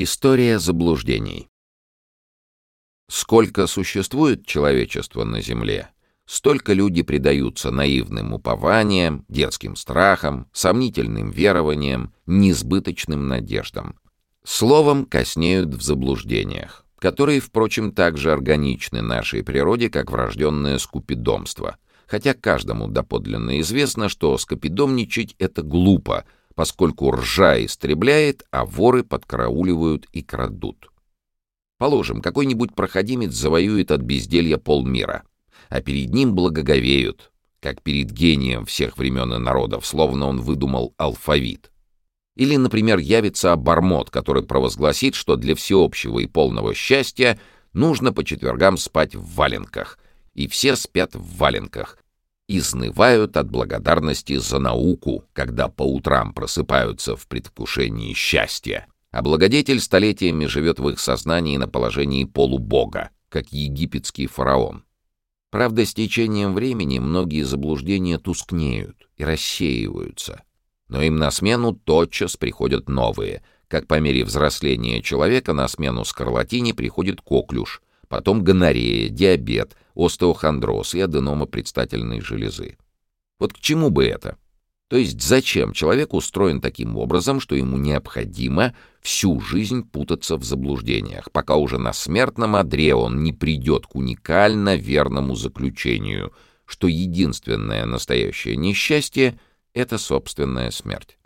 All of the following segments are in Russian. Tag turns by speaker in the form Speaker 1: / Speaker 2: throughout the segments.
Speaker 1: История заблуждений. Сколько существует человечество на Земле, столько люди предаются наивным упованиям, детским страхам, сомнительным верованиям, несбыточным надеждам. Словом, коснеют в заблуждениях, которые, впрочем, так же органичны нашей природе, как врожденное скупидомство, хотя каждому доподлинно известно, что скопидомничать — это глупо — поскольку ржа истребляет, а воры подкарауливают и крадут. Положим, какой-нибудь проходимец завоюет от безделья полмира, а перед ним благоговеют, как перед гением всех времен и народов, словно он выдумал алфавит. Или, например, явится обормот, который провозгласит, что для всеобщего и полного счастья нужно по четвергам спать в валенках, и все спят в валенках, изнывают от благодарности за науку, когда по утрам просыпаются в предвкушении счастья. А благодетель столетиями живет в их сознании на положении полубога, как египетский фараон. Правда, с течением времени многие заблуждения тускнеют и рассеиваются. Но им на смену тотчас приходят новые, как по мере взросления человека на смену скарлатине приходит коклюш, потом гонорея, диабет — остеохондроз и аденома предстательной железы. Вот к чему бы это? То есть зачем человек устроен таким образом, что ему необходимо всю жизнь путаться в заблуждениях, пока уже на смертном одре он не придет к уникально верному заключению, что единственное настоящее несчастье — это собственная смерть.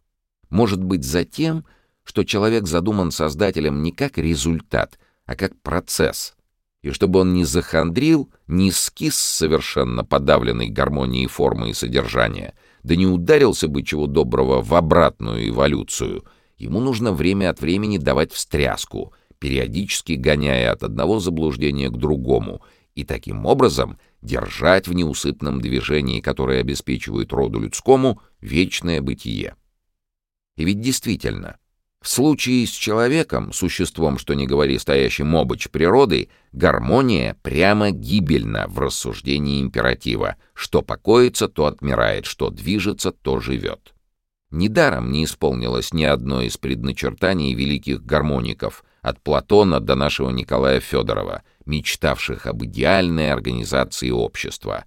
Speaker 1: Может быть, за тем, что человек задуман создателем не как результат, а как процесс — и чтобы он не захандрил, не скис совершенно подавленной гармонией формы и содержания, да не ударился бы чего доброго в обратную эволюцию, ему нужно время от времени давать встряску, периодически гоняя от одного заблуждения к другому, и таким образом держать в неусыпном движении, которое обеспечивает роду людскому, вечное бытие. И ведь действительно, в случае с человеком, существом, что не говори, стоящим обыч природы, гармония прямо гибельна в рассуждении императива. Что покоится, то отмирает, что движется, то живет. Недаром не исполнилось ни одно из предначертаний великих гармоников, от Платона до нашего Николая Федорова, мечтавших об идеальной организации общества.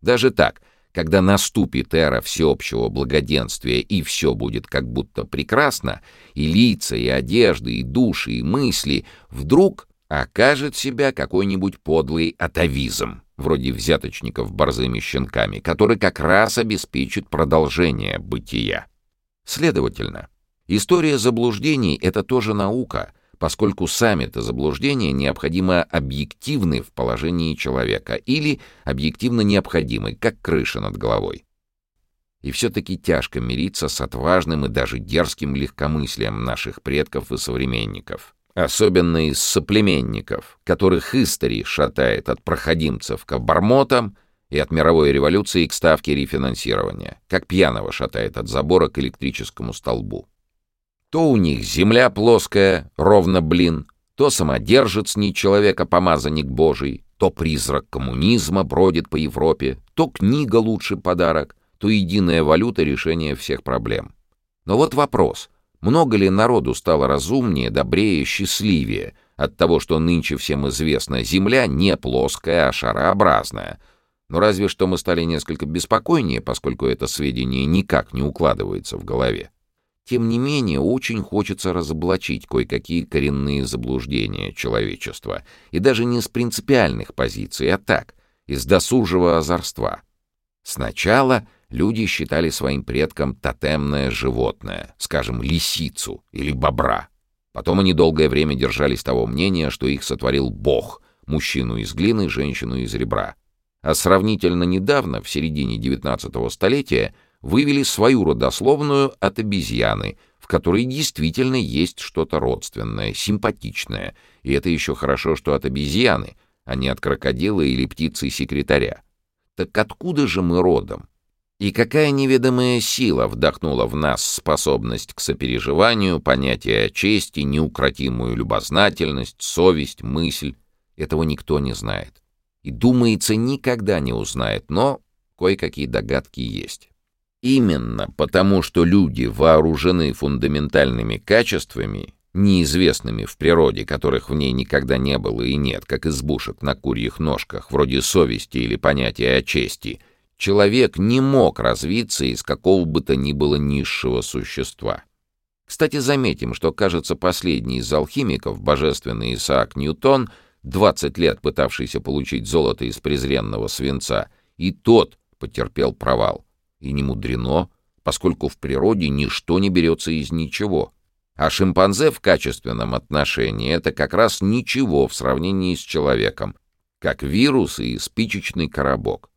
Speaker 1: Даже так — когда наступит эра всеобщего благоденствия и все будет как будто прекрасно, и лица, и одежды, и души, и мысли, вдруг окажет себя какой-нибудь подлый атовизм, вроде взяточников борзыми щенками, который как раз обеспечит продолжение бытия. Следовательно, история заблуждений — это тоже наука — поскольку сами-то заблуждения необходимо объективны в положении человека или объективно необходимы, как крыша над головой. И все-таки тяжко мириться с отважным и даже дерзким легкомыслием наших предков и современников. Особенно из соплеменников, которых истори шатает от проходимцев к обормотам и от мировой революции к ставке рефинансирования, как пьяного шатает от забора к электрическому столбу. То у них земля плоская, ровно блин, то самодержец не человека помазанник божий, то призрак коммунизма бродит по Европе, то книга лучший подарок, то единая валюта решения всех проблем. Но вот вопрос, много ли народу стало разумнее, добрее, счастливее от того, что нынче всем известно, Земля не плоская, а шарообразная. Но разве что мы стали несколько беспокойнее, поскольку это сведение никак не укладывается в голове. Тем не менее, очень хочется разоблачить кое-какие коренные заблуждения человечества, и даже не с принципиальных позиций, а так, из досужего озорства. Сначала люди считали своим предком тотемное животное, скажем, лисицу или бобра. Потом они долгое время держались того мнения, что их сотворил Бог, мужчину из глины, женщину из ребра. А сравнительно недавно, в середине XIX столетия, вывели свою родословную от обезьяны, в которой действительно есть что-то родственное, симпатичное, и это еще хорошо, что от обезьяны, а не от крокодила или птицы-секретаря. Так откуда же мы родом? И какая неведомая сила вдохнула в нас способность к сопереживанию, понятие о чести, неукротимую любознательность, совесть, мысль? Этого никто не знает. И, думается, никогда не узнает, но кое-какие догадки есть. Именно потому, что люди вооружены фундаментальными качествами, неизвестными в природе, которых в ней никогда не было и нет, как избушек на курьих ножках, вроде совести или понятия о чести, человек не мог развиться из какого бы то ни было низшего существа. Кстати, заметим, что, кажется, последний из алхимиков, божественный Исаак Ньютон, 20 лет пытавшийся получить золото из презренного свинца, и тот потерпел провал. И не мудрено, поскольку в природе ничто не берется из ничего. А шимпанзе в качественном отношении — это как раз ничего в сравнении с человеком, как вирус и спичечный коробок.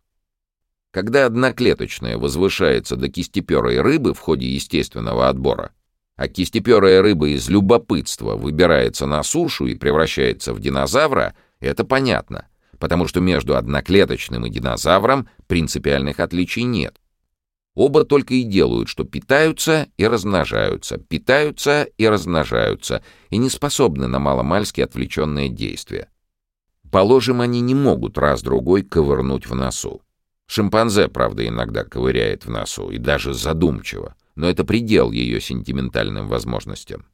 Speaker 1: Когда одноклеточная возвышается до кистеперой рыбы в ходе естественного отбора, а кистеперая рыба из любопытства выбирается на сушу и превращается в динозавра, это понятно, потому что между одноклеточным и динозавром принципиальных отличий нет. Оба только и делают, что питаются и размножаются, питаются и размножаются, и не способны на маломальски отвлеченное действие. Положим, они не могут раз-другой ковырнуть в носу. Шимпанзе, правда, иногда ковыряет в носу, и даже задумчиво но это предел ее сентиментальным возможностям.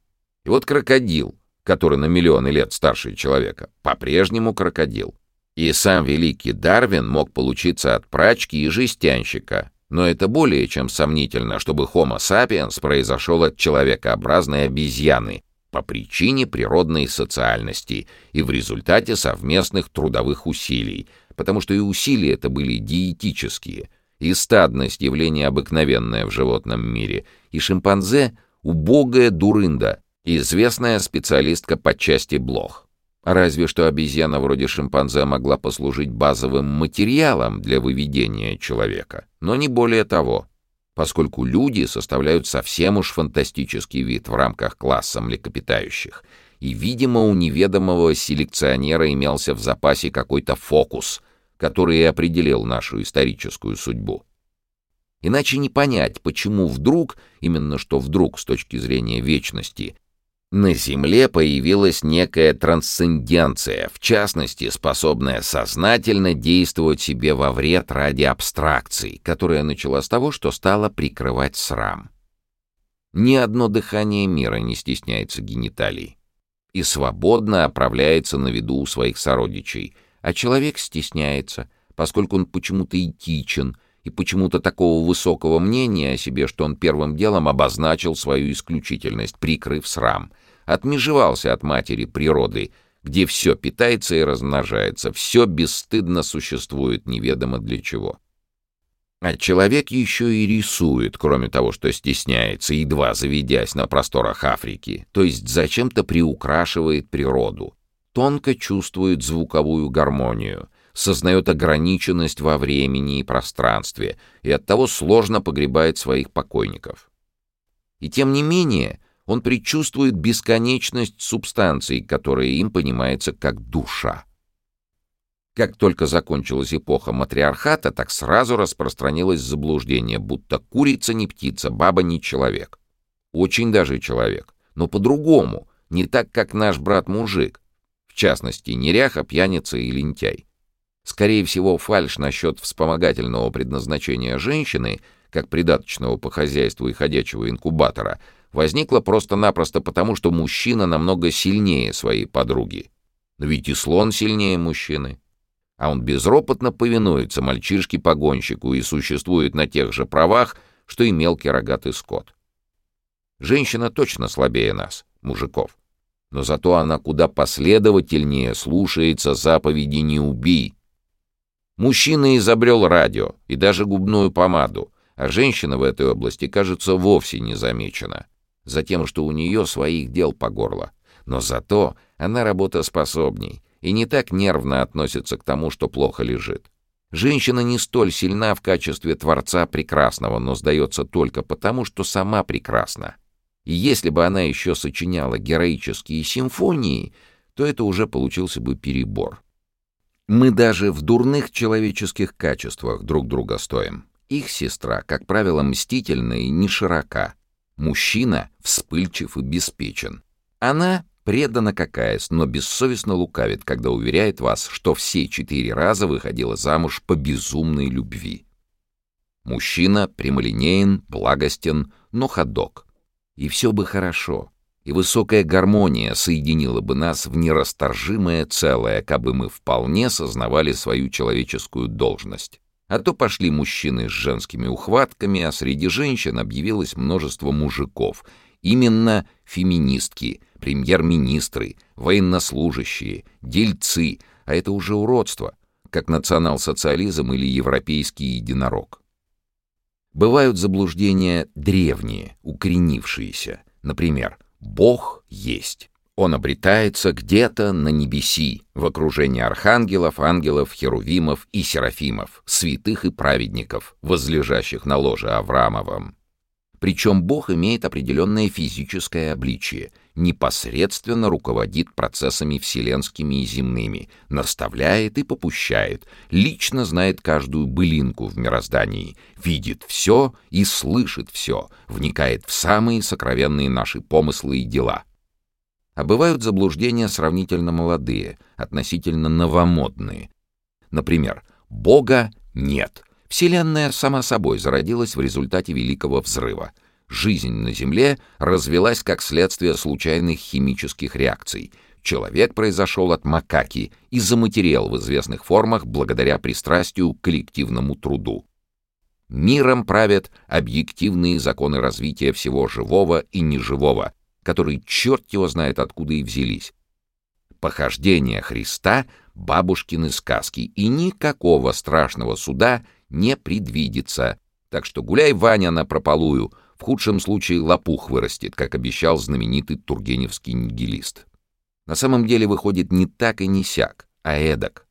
Speaker 1: И вот крокодил, который на миллионы лет старше человека, по-прежнему крокодил. И сам великий Дарвин мог получиться от прачки и жестянщика, но это более чем сомнительно, чтобы Homo sapiens произошел от человекообразной обезьяны по причине природной социальности и в результате совместных трудовых усилий, потому что и усилия это были диетические — и стадность — явление обыкновенное в животном мире, и шимпанзе — убогая дурында, известная специалистка по части блох. Разве что обезьяна вроде шимпанзе могла послужить базовым материалом для выведения человека, но не более того, поскольку люди составляют совсем уж фантастический вид в рамках класса млекопитающих, и, видимо, у неведомого селекционера имелся в запасе какой-то фокус — который и определил нашу историческую судьбу. Иначе не понять, почему вдруг, именно что вдруг с точки зрения вечности, на Земле появилась некая трансценденция, в частности, способная сознательно действовать себе во вред ради абстракций, которая начала с того, что стала прикрывать срам. Ни одно дыхание мира не стесняется гениталий и свободно оправляется на виду у своих сородичей, а человек стесняется, поскольку он почему-то этичен и почему-то такого высокого мнения о себе, что он первым делом обозначил свою исключительность, прикрыв срам. Отмежевался от матери природы, где все питается и размножается, все бесстыдно существует неведомо для чего. А человек еще и рисует, кроме того, что стесняется, едва заведясь на просторах Африки, то есть зачем-то приукрашивает природу тонко чувствует звуковую гармонию, сознает ограниченность во времени и пространстве и оттого сложно погребает своих покойников. И тем не менее он предчувствует бесконечность субстанций, которая им понимается как душа. Как только закончилась эпоха матриархата, так сразу распространилось заблуждение, будто курица не птица, баба не человек. Очень даже человек, но по-другому, не так, как наш брат-мужик, в частности, неряха, пьяница и лентяй. Скорее всего, фальшь насчет вспомогательного предназначения женщины, как придаточного по хозяйству и ходячего инкубатора, возникла просто-напросто потому, что мужчина намного сильнее своей подруги. Но ведь и слон сильнее мужчины. А он безропотно повинуется мальчишке-погонщику и существует на тех же правах, что и мелкий рогатый скот. Женщина точно слабее нас, мужиков но зато она куда последовательнее слушается заповеди «не убий». Мужчина изобрел радио и даже губную помаду, а женщина в этой области, кажется, вовсе не замечена. Затем, что у нее своих дел по горло. Но зато она работоспособней и не так нервно относится к тому, что плохо лежит. Женщина не столь сильна в качестве творца прекрасного, но сдается только потому, что сама прекрасна. И если бы она еще сочиняла героические симфонии, то это уже получился бы перебор. Мы даже в дурных человеческих качествах друг друга стоим. Их сестра, как правило, мстительна и не широка. Мужчина вспыльчив и беспечен. Она предана какаясь, но бессовестно лукавит, когда уверяет вас, что все четыре раза выходила замуж по безумной любви. Мужчина прямолинеен, благостен, но ходок. И все бы хорошо. и высокая гармония соединила бы нас в нерасторжимое целое, кабы мы вполне сознавали свою человеческую должность. А то пошли мужчины с женскими ухватками, а среди женщин объявилось множество мужиков. Именно феминистки, премьер-министры, военнослужащие, дельцы, а это уже уродство, как национал-социализм или европейский единорог. Бывают заблуждения древние, укоренившиеся. Например, Бог есть. Он обретается где-то на небеси, в окружении архангелов, ангелов, херувимов и серафимов, святых и праведников, возлежащих на ложе Авраамовом. Причем Бог имеет определенное физическое обличие, непосредственно руководит процессами вселенскими и земными, наставляет и попущает, лично знает каждую былинку в мироздании, видит все и слышит все, вникает в самые сокровенные наши помыслы и дела. А бывают заблуждения сравнительно молодые, относительно новомодные. Например, Бога нет. Вселенная сама собой зародилась в результате Великого Взрыва — Жизнь на Земле развелась как следствие случайных химических реакций. Человек произошел от макаки и заматерел в известных формах благодаря пристрастию к коллективному труду. Миром правят объективные законы развития всего живого и неживого, которые черт его знает откуда и взялись. Похождение Христа — бабушкины сказки, и никакого страшного суда не предвидится. Так что гуляй, Ваня, на прополую — в худшем случае лопух вырастет, как обещал знаменитый тургеневский нигилист. На самом деле выходит не так и не сяк, а эдак.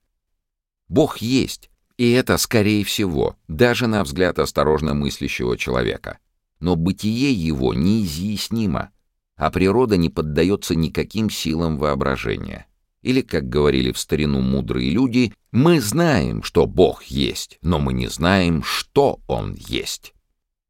Speaker 1: Бог есть, и это, скорее всего, даже на взгляд осторожно мыслящего человека. Но бытие его неизъяснимо, а природа не поддается никаким силам воображения. Или, как говорили в старину мудрые люди, мы знаем, что Бог есть, но мы не знаем, что Он есть.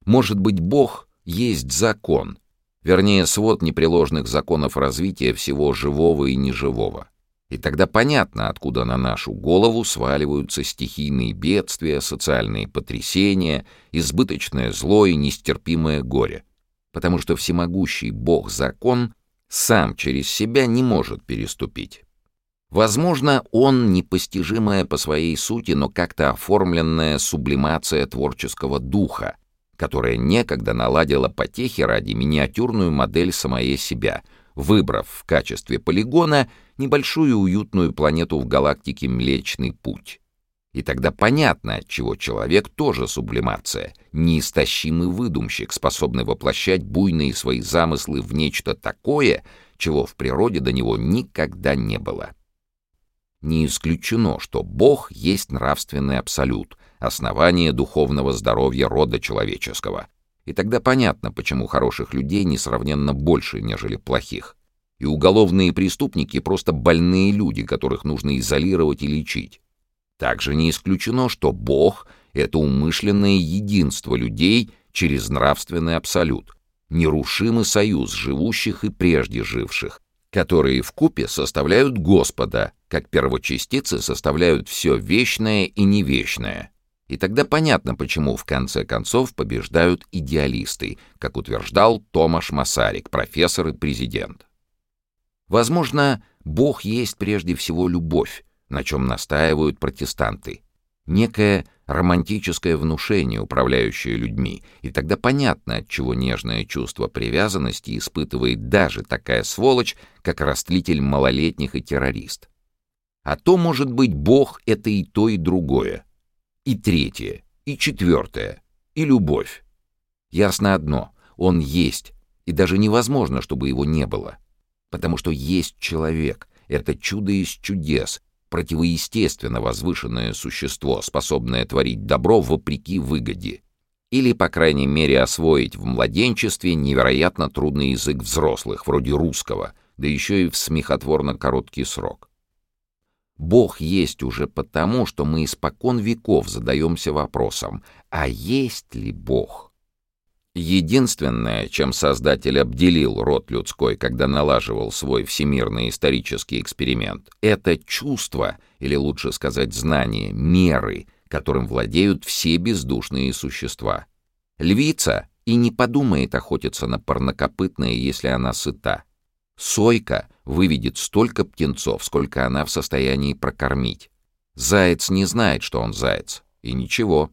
Speaker 1: Может быть, Бог есть закон, вернее, свод непреложных законов развития всего живого и неживого. И тогда понятно, откуда на нашу голову сваливаются стихийные бедствия, социальные потрясения, избыточное зло и нестерпимое горе. Потому что всемогущий Бог-закон сам через себя не может переступить. Возможно, он непостижимая по своей сути, но как-то оформленная сублимация творческого духа, которая некогда наладила потехи ради миниатюрную модель самое себя, выбрав в качестве полигона небольшую уютную планету в галактике Млечный Путь. И тогда понятно, отчего человек тоже сублимация, неистощимый выдумщик, способный воплощать буйные свои замыслы в нечто такое, чего в природе до него никогда не было. Не исключено, что Бог есть нравственный абсолют, основание духовного здоровья рода человеческого. И тогда понятно, почему хороших людей несравненно больше, нежели плохих. И уголовные преступники — просто больные люди, которых нужно изолировать и лечить. Также не исключено, что Бог — это умышленное единство людей через нравственный абсолют, нерушимый союз живущих и прежде живших, которые в купе составляют Господа, как первочастицы составляют все вечное и невечное. И тогда понятно, почему в конце концов побеждают идеалисты, как утверждал Томаш Масарик, профессор и президент. Возможно, Бог есть прежде всего любовь, на чем настаивают протестанты. Некое романтическое внушение, управляющее людьми, и тогда понятно, от чего нежное чувство привязанности испытывает даже такая сволочь, как растлитель малолетних и террорист. А то, может быть, Бог — это и то, и другое и третье, и четвертое, и любовь. Ясно одно — он есть, и даже невозможно, чтобы его не было. Потому что есть человек, это чудо из чудес, противоестественно возвышенное существо, способное творить добро вопреки выгоде. Или, по крайней мере, освоить в младенчестве невероятно трудный язык взрослых, вроде русского, да еще и в смехотворно короткий срок. Бог есть уже потому, что мы испокон веков задаемся вопросом, а есть ли Бог? Единственное, чем Создатель обделил род людской, когда налаживал свой всемирный исторический эксперимент, это чувство, или лучше сказать знание, меры, которым владеют все бездушные существа. Львица и не подумает охотиться на парнокопытное, если она сыта. Сойка выведет столько птенцов, сколько она в состоянии прокормить. Заяц не знает, что он заяц, и ничего.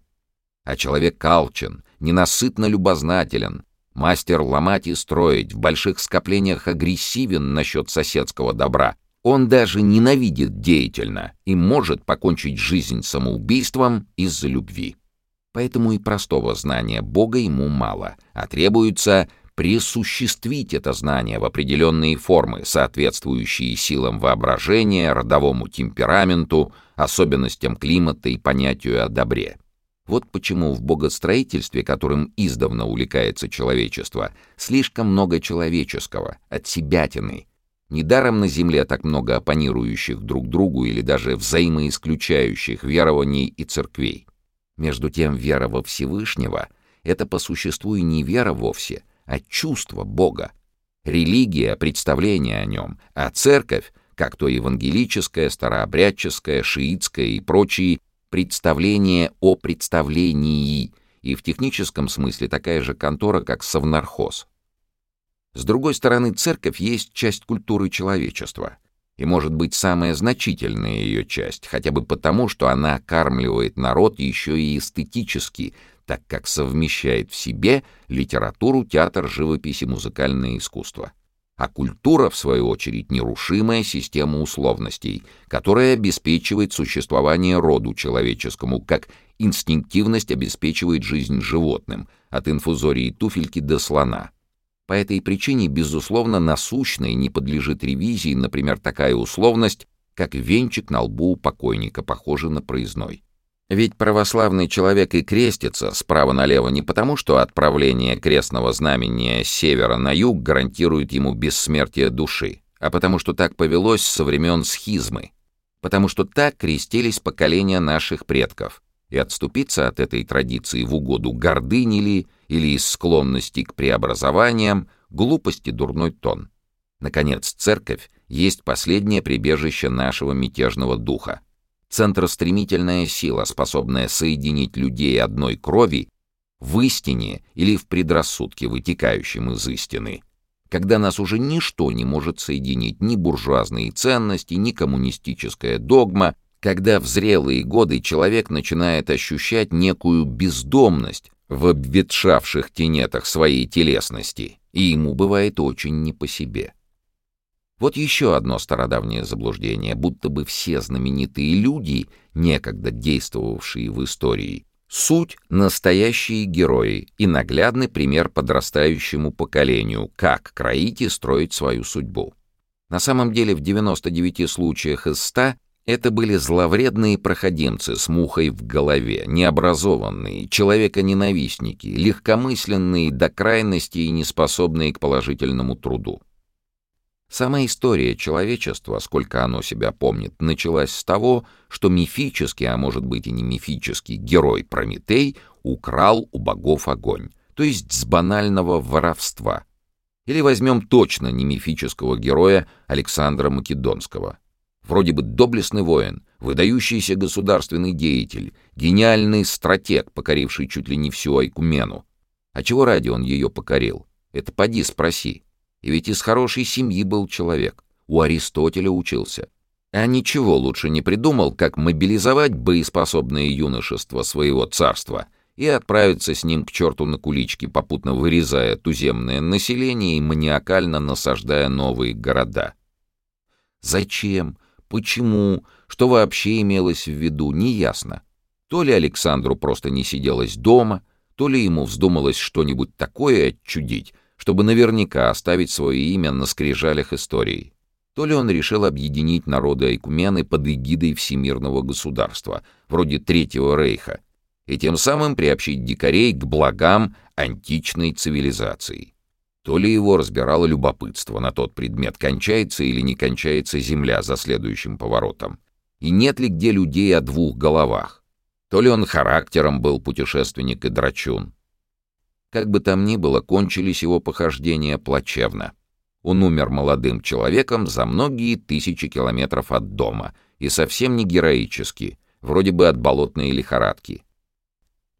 Speaker 1: А человек алчен, ненасытно любознателен, мастер ломать и строить, в больших скоплениях агрессивен насчет соседского добра. Он даже ненавидит деятельно и может покончить жизнь самоубийством из-за любви. Поэтому и простого знания Бога ему мало, а требуется присуществить это знание в определенные формы, соответствующие силам воображения, родовому темпераменту, особенностям климата и понятию о добре. Вот почему в богостроительстве, которым издавна увлекается человечество, слишком много человеческого, от себятины. Недаром на Земле так много оппонирующих друг другу или даже взаимоисключающих верований и церквей. Между тем вера во Всевышнего — это по существу и не вера вовсе, а чувство Бога. Религия — представление о нем, а церковь, как то евангелическая, старообрядческая, шиитская и прочие, представление о представлении, и в техническом смысле такая же контора, как совнархоз. С другой стороны, церковь есть часть культуры человечества, и может быть самая значительная ее часть, хотя бы потому, что она окармливает народ еще и эстетически, так как совмещает в себе литературу, театр, живопись и музыкальное искусство. А культура, в свою очередь, нерушимая система условностей, которая обеспечивает существование роду человеческому, как инстинктивность обеспечивает жизнь животным, от инфузории туфельки до слона. По этой причине, безусловно, насущной не подлежит ревизии, например, такая условность, как венчик на лбу у покойника, похожий на проездной. Ведь православный человек и крестится справа налево не потому, что отправление крестного знамения с севера на юг гарантирует ему бессмертие души, а потому что так повелось со времен схизмы, потому что так крестились поколения наших предков, и отступиться от этой традиции в угоду гордыни ли или из склонности к преобразованиям, глупости дурной тон. Наконец, церковь есть последнее прибежище нашего мятежного духа, центростремительная сила, способная соединить людей одной крови в истине или в предрассудке, вытекающем из истины, когда нас уже ничто не может соединить, ни буржуазные ценности, ни коммунистическая догма, когда в зрелые годы человек начинает ощущать некую бездомность в обветшавших тенетах своей телесности, и ему бывает очень не по себе. Вот еще одно стародавнее заблуждение, будто бы все знаменитые люди, некогда действовавшие в истории, суть — настоящие герои и наглядный пример подрастающему поколению, как кроить и строить свою судьбу. На самом деле в 99 случаях из 100 это были зловредные проходимцы с мухой в голове, необразованные, человеконенавистники, легкомысленные до крайности и неспособные к положительному труду. Сама история человечества, сколько оно себя помнит, началась с того, что мифический, а может быть и не мифический, герой Прометей украл у богов огонь, то есть с банального воровства. Или возьмем точно не мифического героя Александра Македонского. Вроде бы доблестный воин, выдающийся государственный деятель, гениальный стратег, покоривший чуть ли не всю Айкумену. А чего ради он ее покорил? Это поди спроси. И ведь из хорошей семьи был человек. У Аристотеля учился. А ничего лучше не придумал, как мобилизовать боеспособное юношество своего царства и отправиться с ним к черту на кулички, попутно вырезая туземное население и маниакально насаждая новые города. Зачем? Почему? Что вообще имелось в виду, неясно. То ли Александру просто не сиделось дома, то ли ему вздумалось что-нибудь такое отчудить, чтобы наверняка оставить свое имя на скрижалях истории. То ли он решил объединить народы Айкумены под эгидой всемирного государства, вроде Третьего Рейха, и тем самым приобщить дикарей к благам античной цивилизации. То ли его разбирало любопытство на тот предмет, кончается или не кончается земля за следующим поворотом, и нет ли где людей о двух головах. То ли он характером был путешественник и драчун, как бы там ни было, кончились его похождения плачевно. Он умер молодым человеком за многие тысячи километров от дома и совсем не героически, вроде бы от болотной лихорадки.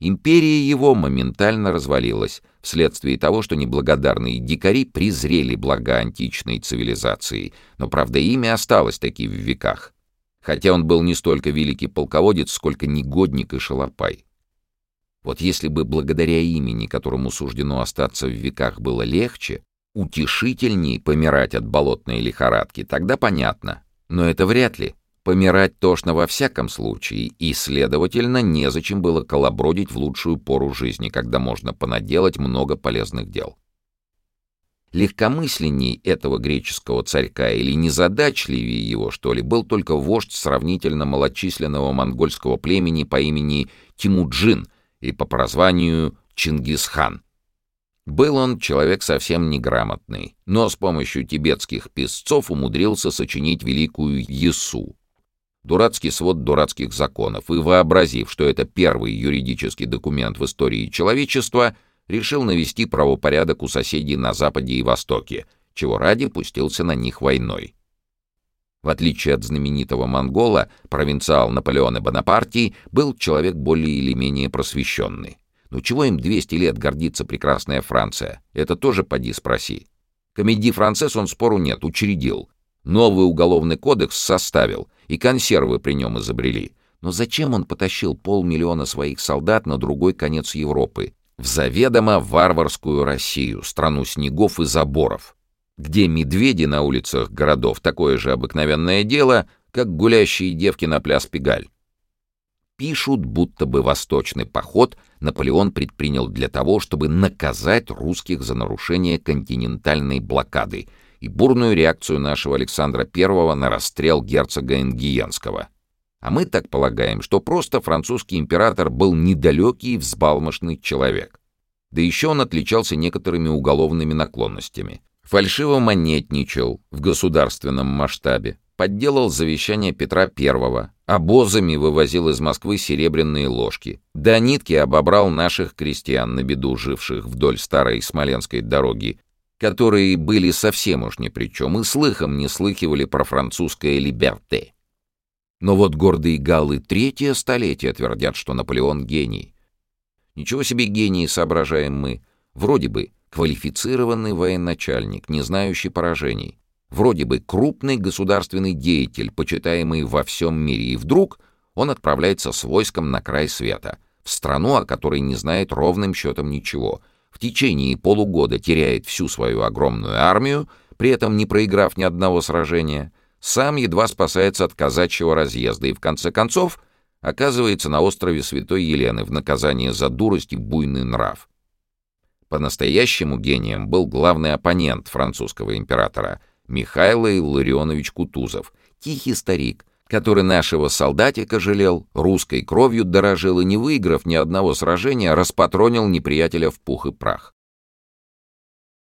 Speaker 1: Империя его моментально развалилась, вследствие того, что неблагодарные дикари презрели блага античной цивилизации, но, правда, имя осталось таки в веках. Хотя он был не столько великий полководец, сколько негодник и шалопай. Вот если бы благодаря имени, которому суждено остаться в веках, было легче, утешительней помирать от болотной лихорадки, тогда понятно. Но это вряд ли. Помирать тошно во всяком случае, и, следовательно, незачем было колобродить в лучшую пору жизни, когда можно понаделать много полезных дел. Легкомысленней этого греческого царька или незадачливее его, что ли, был только вождь сравнительно малочисленного монгольского племени по имени Тимуджин и по прозванию Чингисхан. Был он человек совсем неграмотный, но с помощью тибетских писцов умудрился сочинить великую Есу, дурацкий свод дурацких законов, и, вообразив, что это первый юридический документ в истории человечества, решил навести правопорядок у соседей на Западе и Востоке, чего ради пустился на них войной. В отличие от знаменитого монгола, провинциал Наполеона Бонапартии был человек более или менее просвещенный. Ну чего им 200 лет гордится прекрасная Франция? Это тоже поди спроси. Комедий францесс он спору нет, учредил. Новый уголовный кодекс составил, и консервы при нем изобрели. Но зачем он потащил полмиллиона своих солдат на другой конец Европы, в заведомо варварскую Россию, страну снегов и заборов, где медведи на улицах городов такое же обыкновенное дело, как гулящие девки на пляс Пегаль? Пишут, будто бы восточный поход Наполеон предпринял для того, чтобы наказать русских за нарушение континентальной блокады — и бурную реакцию нашего Александра I на расстрел герцога Энгиенского. А мы так полагаем, что просто французский император был недалекий и взбалмошный человек. Да еще он отличался некоторыми уголовными наклонностями. Фальшиво монетничал в государственном масштабе, подделал завещание Петра I, обозами вывозил из Москвы серебряные ложки, до нитки обобрал наших крестьян на беду живших вдоль старой Смоленской дороги которые были совсем уж ни при чем и слыхом не слыхивали про французское «либерте». Но вот гордые галлы третье столетие твердят, что Наполеон гений. Ничего себе гений, соображаем мы. Вроде бы квалифицированный военачальник, не знающий поражений. Вроде бы крупный государственный деятель, почитаемый во всем мире. И вдруг он отправляется с войском на край света, в страну, о которой не знает ровным счетом ничего — в течение полугода теряет всю свою огромную армию, при этом не проиграв ни одного сражения, сам едва спасается от казачьего разъезда и, в конце концов, оказывается на острове Святой Елены в наказание за дурость и буйный нрав. По-настоящему гением был главный оппонент французского императора Михаил Илларионович Кутузов, тихий старик, который нашего солдатика жалел, русской кровью дорожил и, не выиграв ни одного сражения, распатронил неприятеля в пух и прах.